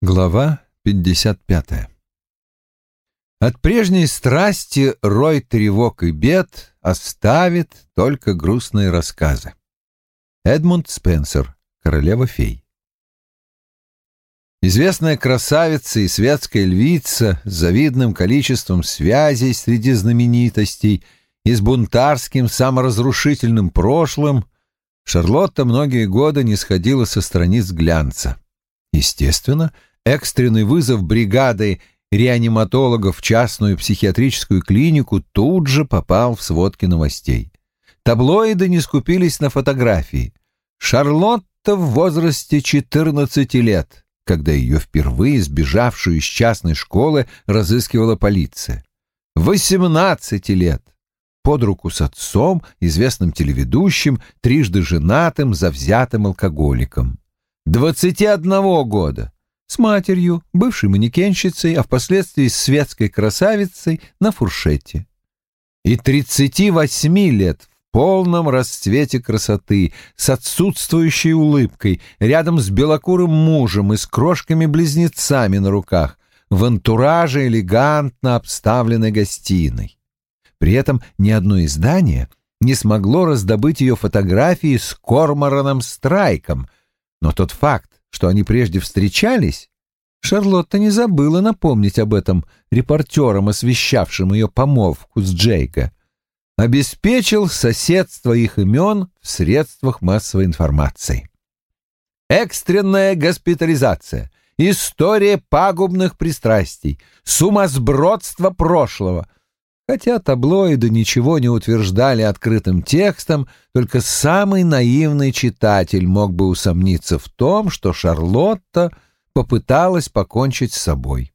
Глава 55 От прежней страсти рой тревог и бед оставит только грустные рассказы. Эдмунд Спенсер, Королева-фей Известная красавица и светская львица с завидным количеством связей среди знаменитостей и с бунтарским саморазрушительным прошлым, Шарлотта многие годы не сходила со страниц глянца. Естественно, Экстренный вызов бригады реаниматологов в частную психиатрическую клинику тут же попал в сводки новостей. Таблоиды не скупились на фотографии. Шарлотта в возрасте 14 лет, когда ее впервые сбежавшую из частной школы разыскивала полиция. 18 лет под руку с отцом, известным телеведущим, трижды женатым, завзятым алкоголиком. 21 года с матерью, бывшей манекенщицей, а впоследствии светской красавицей на фуршете. И 38 лет в полном расцвете красоты, с отсутствующей улыбкой, рядом с белокурым мужем и с крошками-близнецами на руках, в антураже элегантно обставленной гостиной. При этом ни одно издание не смогло раздобыть ее фотографии с Кормораном Страйком, но тот факт, что они прежде встречались, Шарлотта не забыла напомнить об этом репортерам, освещавшим ее помолвку с Джейка, обеспечил соседство их имен в средствах массовой информации. Экстренная госпитализация, история пагубных пристрастий, сумасбродство прошлого — Хотя таблоиды ничего не утверждали открытым текстом, только самый наивный читатель мог бы усомниться в том, что Шарлотта попыталась покончить с собой.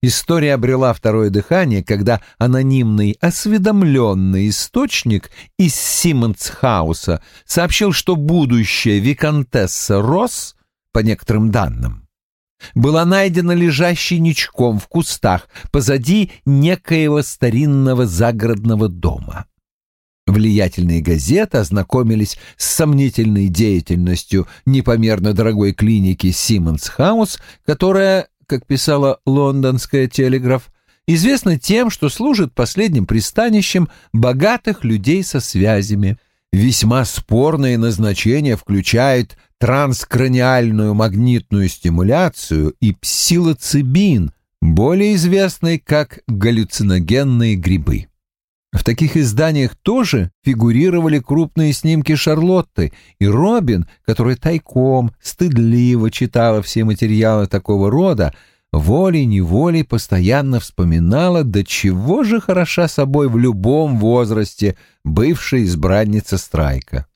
История обрела второе дыхание, когда анонимный осведомленный источник из Симмонсхауса сообщил, что будущая виконтесса Росс, по некоторым данным, была найдена лежащей ничком в кустах позади некоего старинного загородного дома. Влиятельные газеты ознакомились с сомнительной деятельностью непомерно дорогой клиники Симмонс Хаус, которая, как писала лондонская телеграф, известна тем, что служит последним пристанищем богатых людей со связями. Весьма спорное назначение включает транскраниальную магнитную стимуляцию и псилоцибин, более известный как галлюциногенные грибы. В таких изданиях тоже фигурировали крупные снимки Шарлотты, и Робин, которая тайком, стыдливо читала все материалы такого рода, волей-неволей постоянно вспоминала, до чего же хороша собой в любом возрасте бывшая избранница Страйка.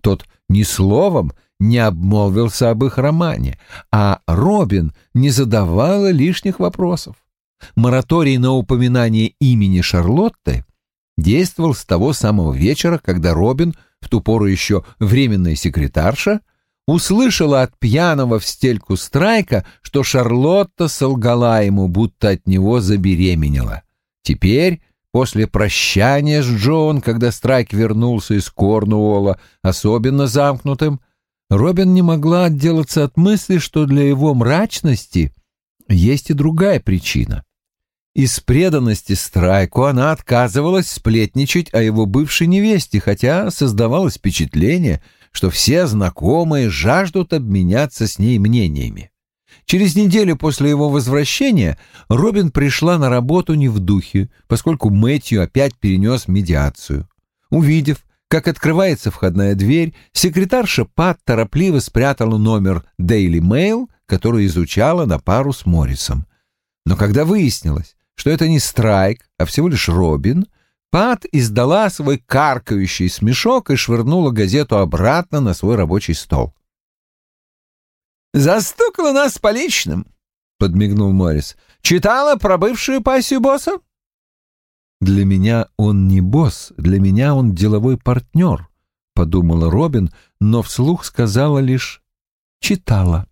Тот ни словом не обмолвился об их романе, а Робин не задавала лишних вопросов. Мораторий на упоминание имени Шарлотты действовал с того самого вечера, когда Робин, в ту пору еще временная секретарша, услышала от пьяного в стельку Страйка, что Шарлотта солгала ему, будто от него забеременела. Теперь, после прощания с Джон, когда Страйк вернулся из Корнуолла, особенно замкнутым, Робин не могла отделаться от мысли, что для его мрачности есть и другая причина. Из преданности Страйку она отказывалась сплетничать о его бывшей невесте, хотя создавалось впечатление, что все знакомые жаждут обменяться с ней мнениями. Через неделю после его возвращения Робин пришла на работу не в духе, поскольку Мэтью опять перенес медиацию. Увидев, как открывается входная дверь, секретарша Пат торопливо спрятала номер Daily Mail, который изучала на пару с Моррисом. Но когда выяснилось, что это не Страйк, а всего лишь Робин, Пат издала свой каркающий смешок и швырнула газету обратно на свой рабочий стол. «Застукала нас с поличным», — подмигнул Моррис. «Читала про бывшую пассию босса?» «Для меня он не босс, для меня он деловой партнер», — подумала Робин, но вслух сказала лишь «читала».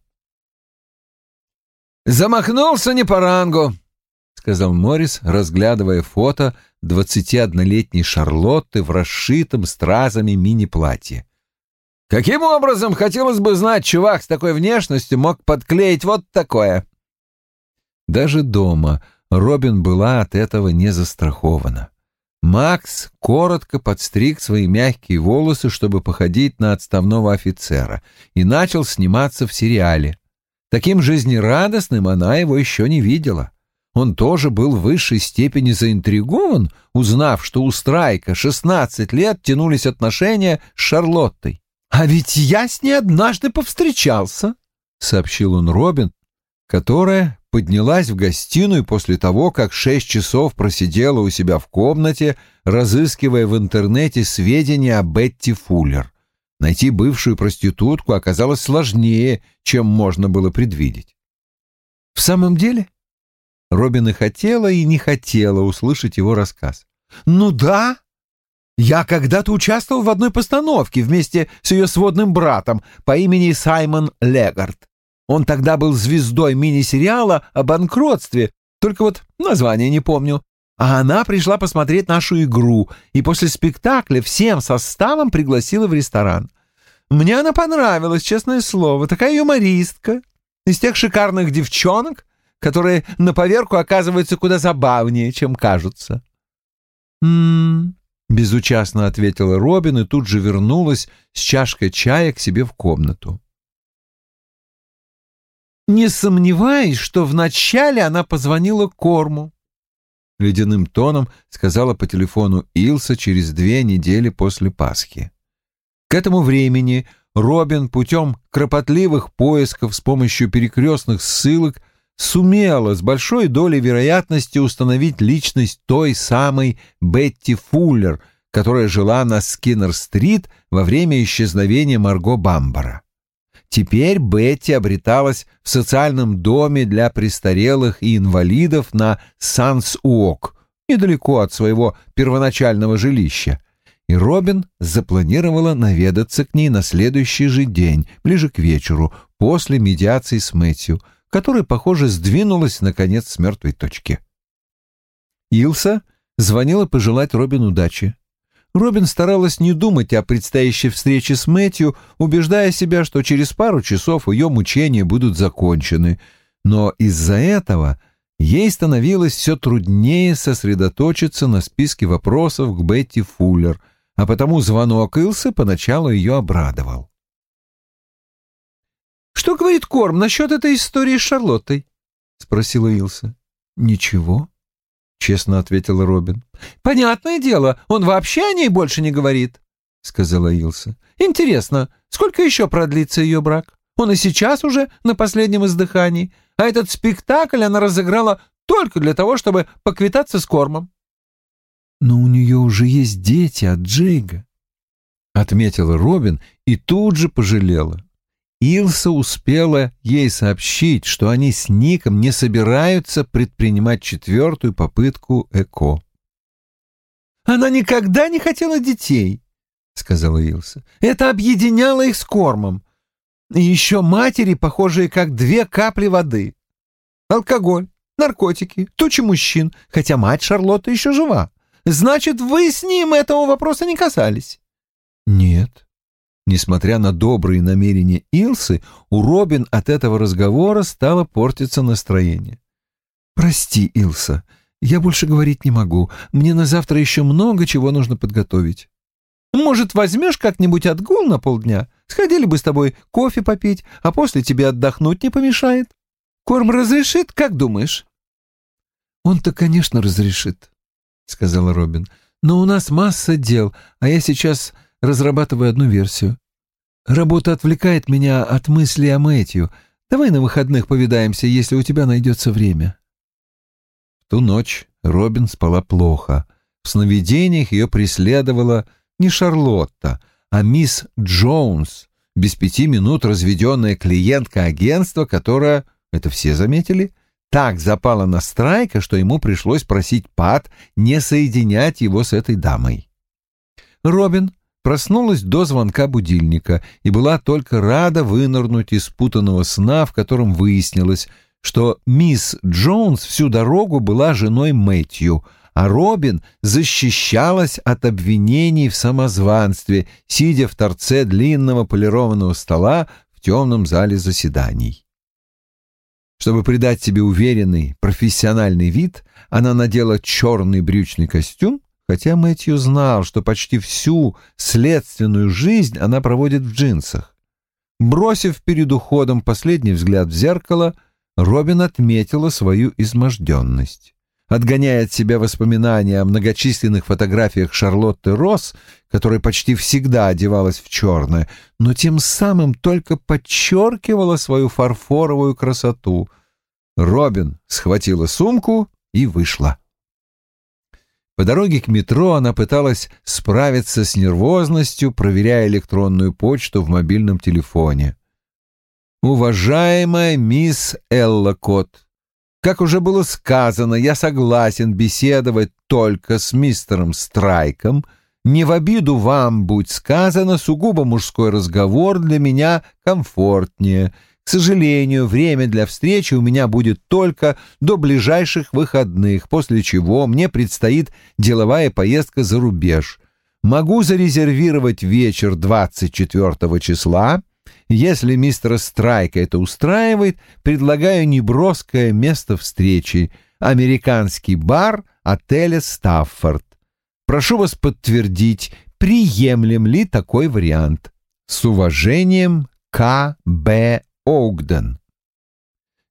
«Замахнулся не по рангу», — сказал Моррис, разглядывая фото двадцатиоднолетней Шарлотты в расшитом стразами мини-платье. Каким образом, хотелось бы знать, чувак с такой внешностью мог подклеить вот такое? Даже дома Робин была от этого не застрахована. Макс коротко подстриг свои мягкие волосы, чтобы походить на отставного офицера, и начал сниматься в сериале. Таким жизнерадостным она его еще не видела. Он тоже был в высшей степени заинтригован, узнав, что у Страйка 16 лет тянулись отношения с Шарлоттой. «А ведь я с ней однажды повстречался», — сообщил он Робин, которая поднялась в гостиную после того, как шесть часов просидела у себя в комнате, разыскивая в интернете сведения о Бетти Фуллер. Найти бывшую проститутку оказалось сложнее, чем можно было предвидеть. В самом деле, Робин и хотела, и не хотела услышать его рассказ. «Ну да. Я когда-то участвовал в одной постановке вместе с ее сводным братом по имени Саймон Легард. Он тогда был звездой мини-сериала о банкротстве, только вот название не помню. А она пришла посмотреть нашу игру и после спектакля всем составом пригласила в ресторан. Мне она понравилась, честное слово, такая юмористка. Из тех шикарных девчонок, которые на поверку оказываются куда забавнее, чем кажутся. «М-м-м», безучастно ответила Робин и тут же вернулась с чашкой чая к себе в комнату. Не сомневаюсь, что вначале она позвонила Корму. Ледяным тоном сказала по телефону Илса через две недели после Пасхи. К этому времени Робин путем кропотливых поисков с помощью перекрестных ссылок сумела с большой долей вероятности установить личность той самой Бетти Фуллер, которая жила на Скиннер-стрит во время исчезновения Марго Бамбара. Теперь Бетти обреталась в социальном доме для престарелых и инвалидов на Санс-Уок, недалеко от своего первоначального жилища. И Робин запланировала наведаться к ней на следующий же день, ближе к вечеру, после медиации с Мэтью, которая, похоже, сдвинулась, наконец, с мертвой точки. Илса звонила пожелать Робин удачи. Робин старалась не думать о предстоящей встрече с Мэтью, убеждая себя, что через пару часов ее мучения будут закончены. Но из-за этого ей становилось все труднее сосредоточиться на списке вопросов к Бетти Фуллер, а потому звонок Илсы поначалу ее обрадовал. «Что говорит Корм насчет этой истории с Шарлоттой?» — спросила Илса. «Ничего», — честно ответила Робин. «Понятное дело, он вообще о ней больше не говорит», — сказала Илса. «Интересно, сколько еще продлится ее брак? Он и сейчас уже на последнем издыхании, а этот спектакль она разыграла только для того, чтобы поквитаться с кормом». «Но у нее уже есть дети от Джейга», — отметила Робин и тут же пожалела. Илса успела ей сообщить, что они с Ником не собираются предпринимать четвертую попытку ЭКО. «Она никогда не хотела детей», — сказала Илса. «Это объединяло их с кормом. И еще матери, похожие как две капли воды. Алкоголь, наркотики, тучи мужчин, хотя мать Шарлотта еще жива. Значит, вы с ним этого вопроса не касались?» «Нет», Несмотря на добрые намерения Илсы, у Робин от этого разговора стало портиться настроение. «Прости, Илса, я больше говорить не могу. Мне на завтра еще много чего нужно подготовить». «Может, возьмешь как-нибудь отгул на полдня? Сходили бы с тобой кофе попить, а после тебе отдохнуть не помешает. Корм разрешит, как думаешь?» «Он-то, конечно, разрешит», — сказала Робин. «Но у нас масса дел, а я сейчас разрабатываю одну версию. Работа отвлекает меня от мысли о Мэтью. Давай на выходных повидаемся, если у тебя найдется время. В ту ночь Робин спала плохо. В сновидениях ее преследовала не Шарлотта, а мисс Джонс, без пяти минут разведенная клиентка агентства, которая, это все заметили, так запала на Страйка, что ему пришлось просить Пат не соединять его с этой дамой. Робин проснулась до звонка будильника и была только рада вынырнуть из путанного сна, в котором выяснилось, что мисс Джонс всю дорогу была женой Мэтью, а Робин защищалась от обвинений в самозванстве, сидя в торце длинного полированного стола в темном зале заседаний. Чтобы придать себе уверенный профессиональный вид, она надела черный брючный костюм, хотя Мэтью знал, что почти всю следственную жизнь она проводит в джинсах. Бросив перед уходом последний взгляд в зеркало, Робин отметила свою изможденность. Отгоняя от себя воспоминания о многочисленных фотографиях Шарлотты Росс, которая почти всегда одевалась в черное, но тем самым только подчеркивала свою фарфоровую красоту. Робин схватила сумку и вышла. По дороге к метро она пыталась справиться с нервозностью, проверяя электронную почту в мобильном телефоне. «Уважаемая мисс Элла Кот, как уже было сказано, я согласен беседовать только с мистером Страйком. Не в обиду вам, будь сказано, сугубо мужской разговор для меня комфортнее. К сожалению, время для встречи у меня будет только до ближайших выходных, после чего мне предстоит деловая поездка за рубеж. Могу зарезервировать вечер 24 числа — если мистера Страйка это устраивает, предлагаю неброское место встречи — американский бар отеля «Стаффорд». Прошу вас подтвердить, приемлем ли такой вариант. С уважением, К. Б. Огден.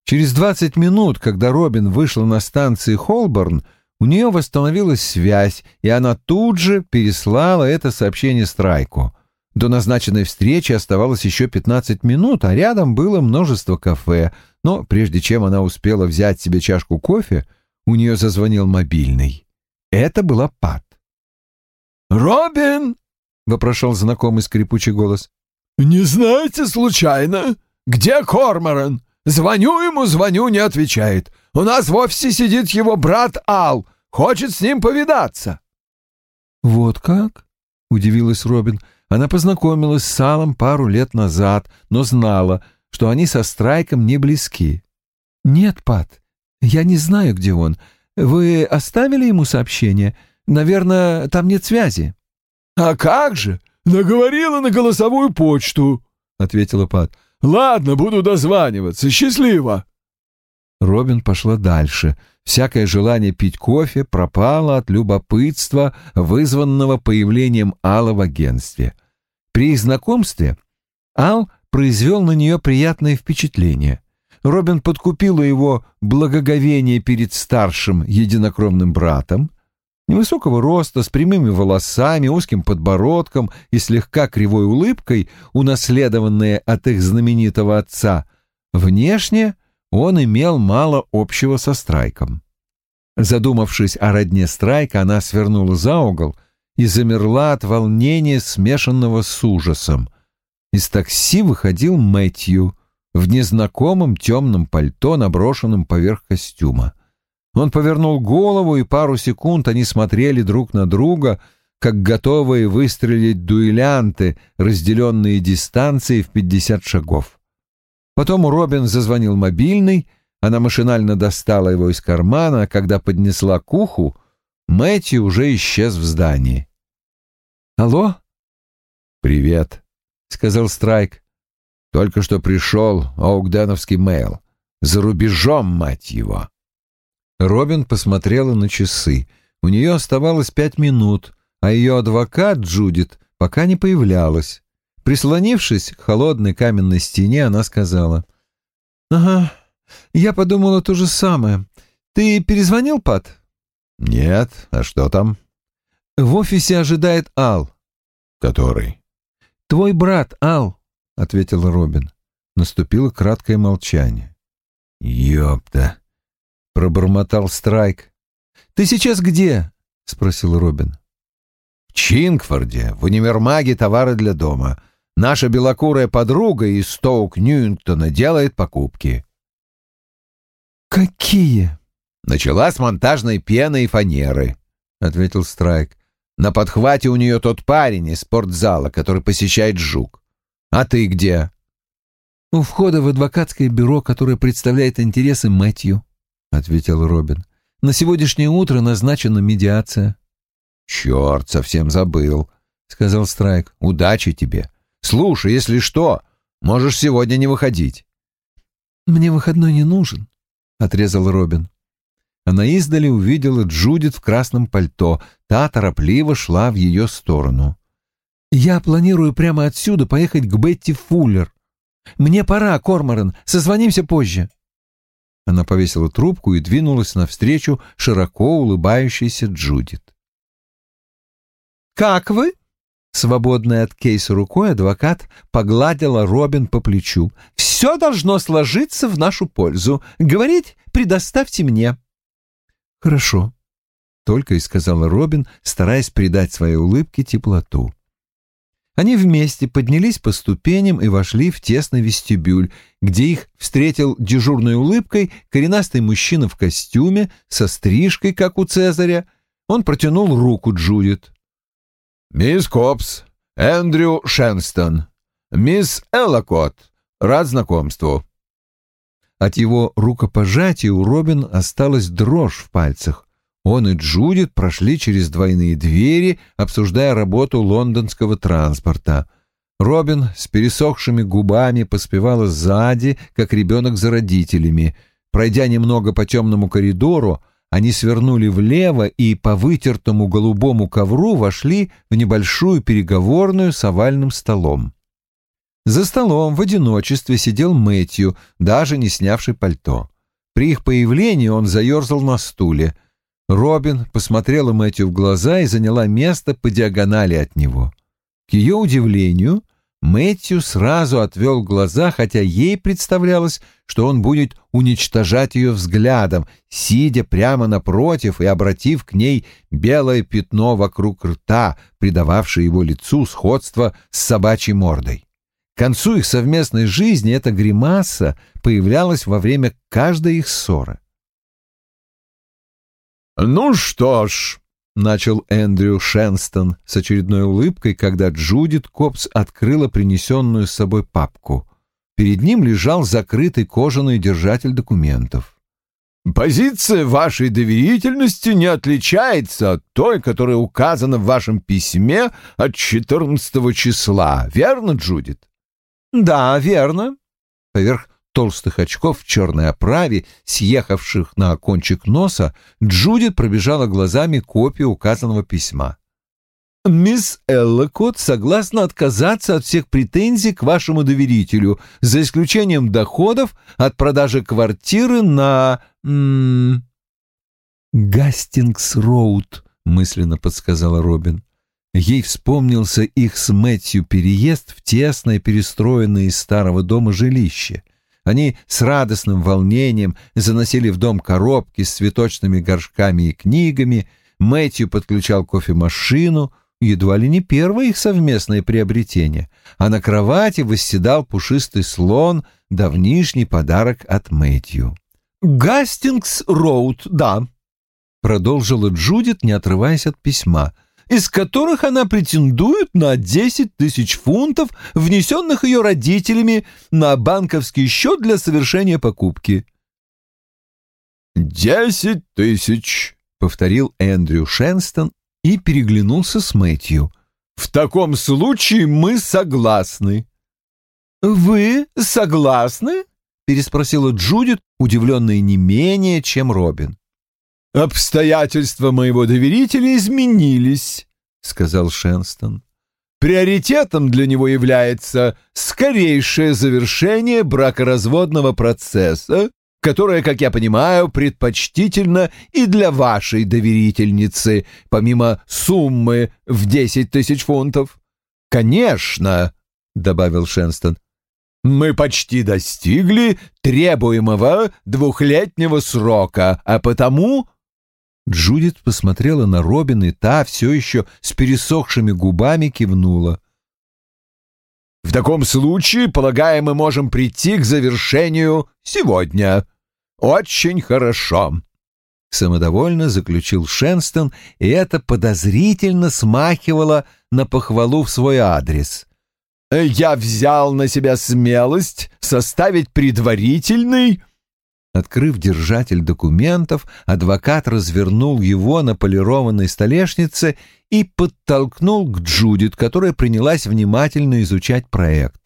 Через 20 минут, когда Робин вышла на станции Холборн, у нее восстановилась связь, и она тут же переслала это сообщение Страйку — до назначенной встречи оставалось еще 15 минут, а рядом было множество кафе. Но прежде чем она успела взять себе чашку кофе, у нее зазвонил мобильный. Это была Пат. «Робин!» — вопрошал знакомый скрипучий голос. «Не знаете случайно, где Корморан? Звоню ему, звоню, не отвечает. У нас в офисе сидит его брат Ал, хочет с ним повидаться». «Вот как?» — удивилась Робин. Она познакомилась с Салом пару лет назад, но знала, что они со Страйком не близки. «Нет, Пат, я не знаю, где он. Вы оставили ему сообщение? Наверное, там нет связи». «А как же? Наговорила на голосовую почту», — ответила Пат. «Ладно, буду дозваниваться. Счастливо». Робин пошла дальше. Всякое желание пить кофе пропало от любопытства, вызванного появлением Алла в агентстве. При их знакомстве Ал произвел на нее приятное впечатление. Робин подкупила его благоговение перед старшим единокровным братом, невысокого роста, с прямыми волосами, узким подбородком и слегка кривой улыбкой, унаследованная от их знаменитого отца. Внешне он имел мало общего со Страйком. Задумавшись о родне Страйка, она свернула за угол и замерла от волнения, смешанного с ужасом. Из такси выходил Мэтью в незнакомом темном пальто, наброшенном поверх костюма. Он повернул голову, и пару секунд они смотрели друг на друга, как готовые выстрелить дуэлянты, разделенные дистанцией в пятьдесят шагов. Потом у Робин зазвонил мобильный, она машинально достала его из кармана, а когда поднесла к уху, Мэтью уже исчез в здании. «Алло?» «Привет», — сказал Страйк. «Только что пришел Оугденовский мейл. За рубежом, мать его!» Робин посмотрела на часы. У нее оставалось пять минут, а ее адвокат, Джудит, пока не появлялась. Прислонившись к холодной каменной стене, она сказала. «Ага, я подумала то же самое. Ты перезвонил, Пат?» «Нет, а что там?» «В офисе ожидает Ал». «Который?» «Твой брат, Ал», — ответил Робин. Наступило краткое молчание. «Ёпта!» — пробормотал Страйк. «Ты сейчас где?» — спросил Робин. «В Чингфорде, в универмаге товары для дома. Наша белокурая подруга из Стоук-Ньюингтона делает покупки». «Какие?» Начала с монтажной пены и фанеры, — ответил Страйк. На подхвате у нее тот парень из спортзала, который посещает Жук. А ты где? У входа в адвокатское бюро, которое представляет интересы Мэтью, — ответил Робин. На сегодняшнее утро назначена медиация». «Черт, совсем забыл», — сказал Страйк. «Удачи тебе. Слушай, если что, можешь сегодня не выходить». «Мне выходной не нужен», — отрезал Робин. Она издали увидела Джудит в красном пальто. Та торопливо шла в ее сторону. «Я планирую прямо отсюда поехать к Бетти Фуллер. Мне пора, Корморан, созвонимся позже». Она повесила трубку и двинулась навстречу широко улыбающейся Джудит. «Как вы?» Свободная от кейса рукой адвокат погладила Робин по плечу. «Все должно сложиться в нашу пользу. Говорить предоставьте мне». «Хорошо», — только и сказала Робин, стараясь придать своей улыбке теплоту. Они вместе поднялись по ступеням и вошли в тесный вестибюль, где их встретил дежурной улыбкой коренастый мужчина в костюме со стрижкой, как у Цезаря. Он протянул руку Джудит. «Мисс Копс, Эндрю Шенстон, мисс Эллокот, рад знакомству». От его рукопожатия у Робин осталась дрожь в пальцах. Он и Джудит прошли через двойные двери, обсуждая работу лондонского транспорта. Робин с пересохшими губами поспевала сзади, как ребенок за родителями. Пройдя немного по темному коридору, они свернули влево и по вытертому голубому ковру вошли в небольшую переговорную с овальным столом. За столом в одиночестве сидел Мэтью, даже не снявший пальто. При их появлении он заерзал на стуле. Робин посмотрела Мэтью в глаза и заняла место по диагонали от него. К ее удивлению, Мэтью сразу отвел глаза, хотя ей представлялось, что он будет уничтожать ее взглядом, сидя прямо напротив и обратив к ней белое пятно вокруг рта, придававшее его лицу сходство с собачьей мордой. К концу их совместной жизни эта гримаса появлялась во время каждой их ссоры. «Ну что ж», — начал Эндрю Шенстон с очередной улыбкой, когда Джудит Копс открыла принесенную с собой папку. Перед ним лежал закрытый кожаный держатель документов. «Позиция вашей доверительности не отличается от той, которая указана в вашем письме от 14 числа, верно, Джудит?» «Да, верно». Поверх толстых очков в черной оправе, съехавших на кончик носа, Джудит пробежала глазами копию указанного письма. «Мисс Эллокот согласна отказаться от всех претензий к вашему доверителю, за исключением доходов от продажи квартиры на... «Гастингс-Роуд», — мысленно подсказала Робин. Ей вспомнился их с Мэтью переезд в тесное, перестроенное из старого дома жилище. Они с радостным волнением заносили в дом коробки с цветочными горшками и книгами, Мэтью подключал кофемашину, едва ли не первое их совместное приобретение, а на кровати восседал пушистый слон, давнишний подарок от Мэтью. «Гастингс-Роуд, да», — продолжила Джудит, не отрываясь от письма — из которых она претендует на 10 тысяч фунтов, внесенных ее родителями на банковский счет для совершения покупки. «Десять тысяч», — повторил Эндрю Шенстон и переглянулся с Мэтью. «В таком случае мы согласны». «Вы согласны?» — переспросила Джудит, удивленная не менее, чем Робин. «Обстоятельства моего доверителя изменились», — сказал Шенстон. «Приоритетом для него является скорейшее завершение бракоразводного процесса, которое, как я понимаю, предпочтительно и для вашей доверительницы, помимо суммы в десять тысяч фунтов. Конечно, — добавил Шенстон, — мы почти достигли требуемого двухлетнего срока, а потому Джудит посмотрела на Робин, и та все еще с пересохшими губами кивнула. «В таком случае, полагаю, мы можем прийти к завершению сегодня. Очень хорошо», — самодовольно заключил Шенстон, и это подозрительно смахивало на похвалу в свой адрес. «Я взял на себя смелость составить предварительный...» Открыв держатель документов, адвокат развернул его на полированной столешнице и подтолкнул к Джудит, которая принялась внимательно изучать проект.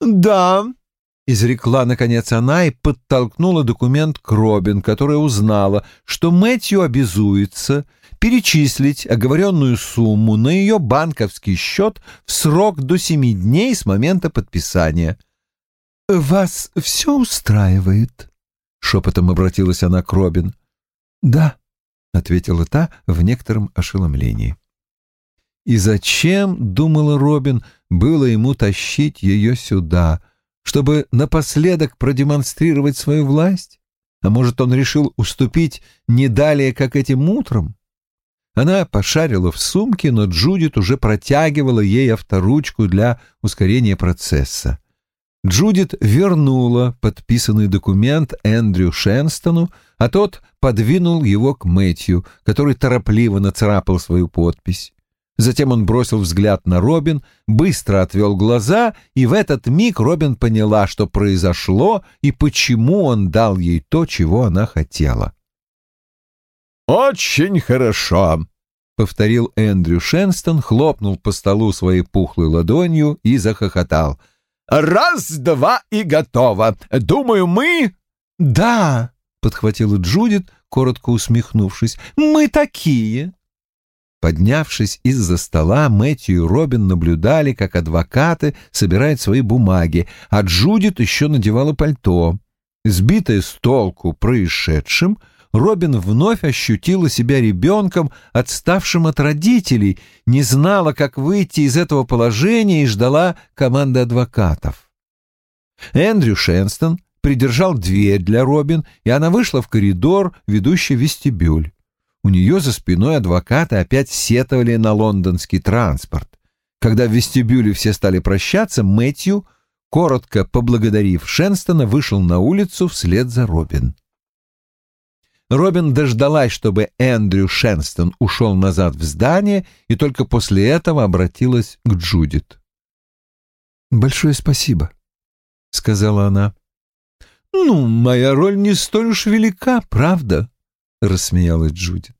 «Да», — изрекла, наконец, она и подтолкнула документ к Робин, которая узнала, что Мэтью обязуется перечислить оговоренную сумму на ее банковский счет в срок до семи дней с момента подписания. «Вас все устраивает?» — шепотом обратилась она к Робин. «Да», — ответила та в некотором ошеломлении. «И зачем, — думала Робин, — было ему тащить ее сюда, чтобы напоследок продемонстрировать свою власть? А может, он решил уступить не далее, как этим утром?» Она пошарила в сумке, но Джудит уже протягивала ей авторучку для ускорения процесса. Джудит вернула подписанный документ Эндрю Шенстону, а тот подвинул его к Мэтью, который торопливо нацарапал свою подпись. Затем он бросил взгляд на Робин, быстро отвел глаза, и в этот миг Робин поняла, что произошло и почему он дал ей то, чего она хотела. «Очень хорошо», — повторил Эндрю Шенстон, хлопнул по столу своей пухлой ладонью и захохотал — Раз, два и готово. Думаю, мы...» «Да», — подхватила Джудит, коротко усмехнувшись, — «мы такие». Поднявшись из-за стола, Мэтью и Робин наблюдали, как адвокаты собирают свои бумаги, а Джудит еще надевала пальто. Сбитая с толку происшедшим, — Робин вновь ощутила себя ребенком, отставшим от родителей, не знала, как выйти из этого положения и ждала команды адвокатов. Эндрю Шенстон придержал дверь для Робин, и она вышла в коридор, ведущий в вестибюль. У нее за спиной адвокаты опять сетовали на лондонский транспорт. Когда в вестибюле все стали прощаться, Мэтью, коротко поблагодарив Шенстона, вышел на улицу вслед за Робин. Робин дождалась, чтобы Эндрю Шенстон ушел назад в здание, и только после этого обратилась к Джудит. «Большое спасибо», — сказала она. «Ну, моя роль не столь уж велика, правда?» — рассмеялась Джудит.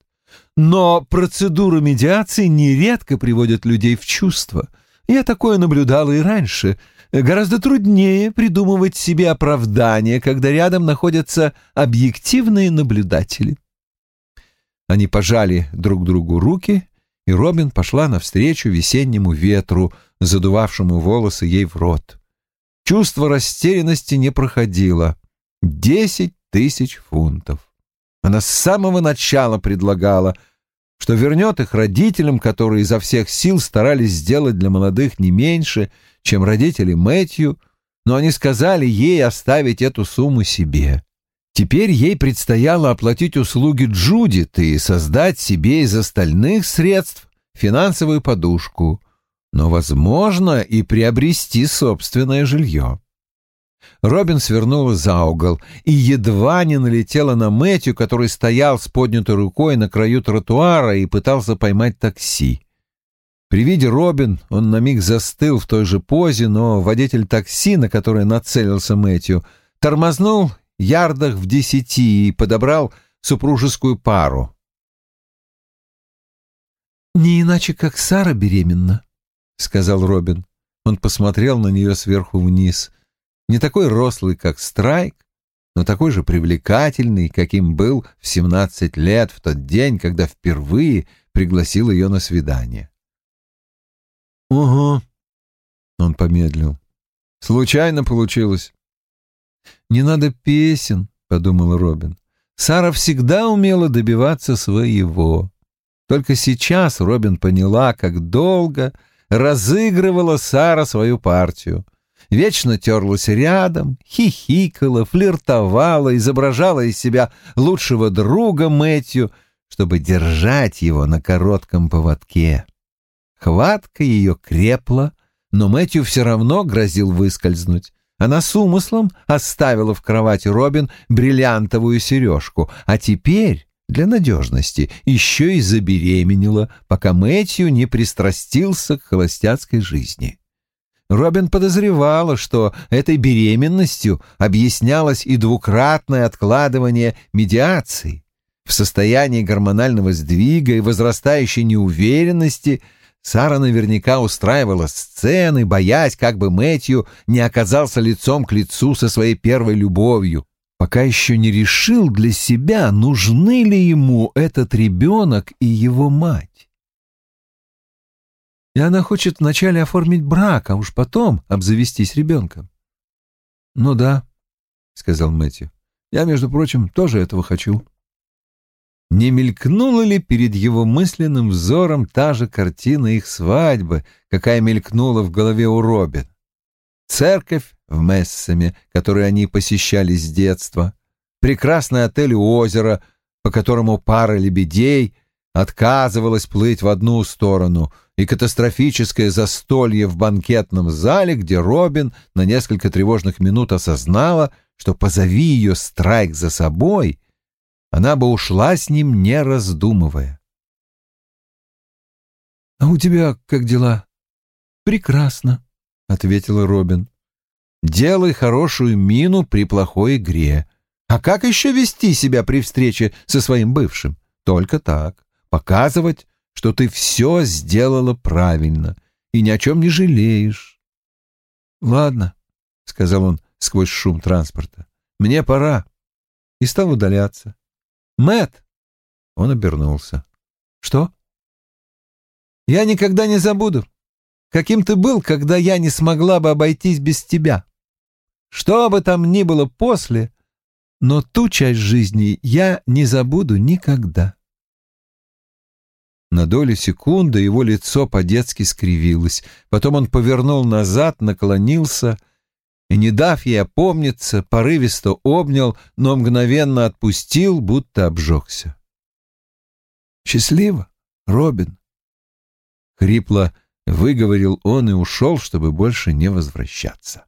«Но процедура медиации нередко приводит людей в чувство. Я такое наблюдала и раньше — Гораздо труднее придумывать себе оправдания, когда рядом находятся объективные наблюдатели. Они пожали друг другу руки, и Робин пошла навстречу весеннему ветру, задувавшему волосы ей в рот. Чувство растерянности не проходило. Десять тысяч фунтов. Она с самого начала предлагала, что вернет их родителям, которые изо всех сил старались сделать для молодых не меньше — чем родители Мэтью, но они сказали ей оставить эту сумму себе. Теперь ей предстояло оплатить услуги Джудит и создать себе из остальных средств финансовую подушку, но, возможно, и приобрести собственное жилье. Робин свернула за угол и едва не налетела на Мэтью, который стоял с поднятой рукой на краю тротуара и пытался поймать такси. При виде Робин он на миг застыл в той же позе, но водитель такси, на которое нацелился Мэтью, тормознул ярдах в десяти и подобрал супружескую пару. «Не иначе, как Сара беременна», — сказал Робин. Он посмотрел на нее сверху вниз. Не такой рослый, как Страйк, но такой же привлекательный, каким был в семнадцать лет в тот день, когда впервые пригласил ее на свидание. «Угу». Он помедлил. «Случайно получилось». «Не надо песен», — подумал Робин. «Сара всегда умела добиваться своего». Только сейчас Робин поняла, как долго разыгрывала Сара свою партию. Вечно терлась рядом, хихикала, флиртовала, изображала из себя лучшего друга Мэтью, чтобы держать его на коротком поводке. Хватка ее крепла, но Мэтью все равно грозил выскользнуть. Она с умыслом оставила в кровати Робин бриллиантовую сережку, а теперь, для надежности, еще и забеременела, пока Мэтью не пристрастился к холостяцкой жизни. Робин подозревала, что этой беременностью объяснялось и двукратное откладывание медиации. В состоянии гормонального сдвига и возрастающей неуверенности Сара наверняка устраивала сцены, боясь, как бы Мэтью не оказался лицом к лицу со своей первой любовью, пока еще не решил для себя, нужны ли ему этот ребенок и его мать. И она хочет вначале оформить брак, а уж потом обзавестись ребенком. «Ну да», — сказал Мэтью, — «я, между прочим, тоже этого хочу». Не мелькнула ли перед его мысленным взором та же картина их свадьбы, какая мелькнула в голове у Робин? Церковь в Мессаме, которую они посещали с детства, прекрасный отель у озера, по которому пара лебедей отказывалась плыть в одну сторону, и катастрофическое застолье в банкетном зале, где Робин на несколько тревожных минут осознала, что позови ее страйк за собой, она бы ушла с ним, не раздумывая. «А у тебя как дела?» «Прекрасно», — ответила Робин. «Делай хорошую мину при плохой игре. А как еще вести себя при встрече со своим бывшим? Только так. Показывать, что ты все сделала правильно и ни о чем не жалеешь». «Ладно», — сказал он сквозь шум транспорта, — «мне пора». И стал удаляться. Мэт! Он обернулся. Что? Я никогда не забуду, каким ты был, когда я не смогла бы обойтись без тебя. Что бы там ни было после, но ту часть жизни я не забуду никогда. На долю секунды его лицо по-детски скривилось. Потом он повернул назад, наклонился и, не дав ей опомниться, порывисто обнял, но мгновенно отпустил, будто обжегся. «Счастливо, Робин!» Хрипло выговорил он и ушел, чтобы больше не возвращаться.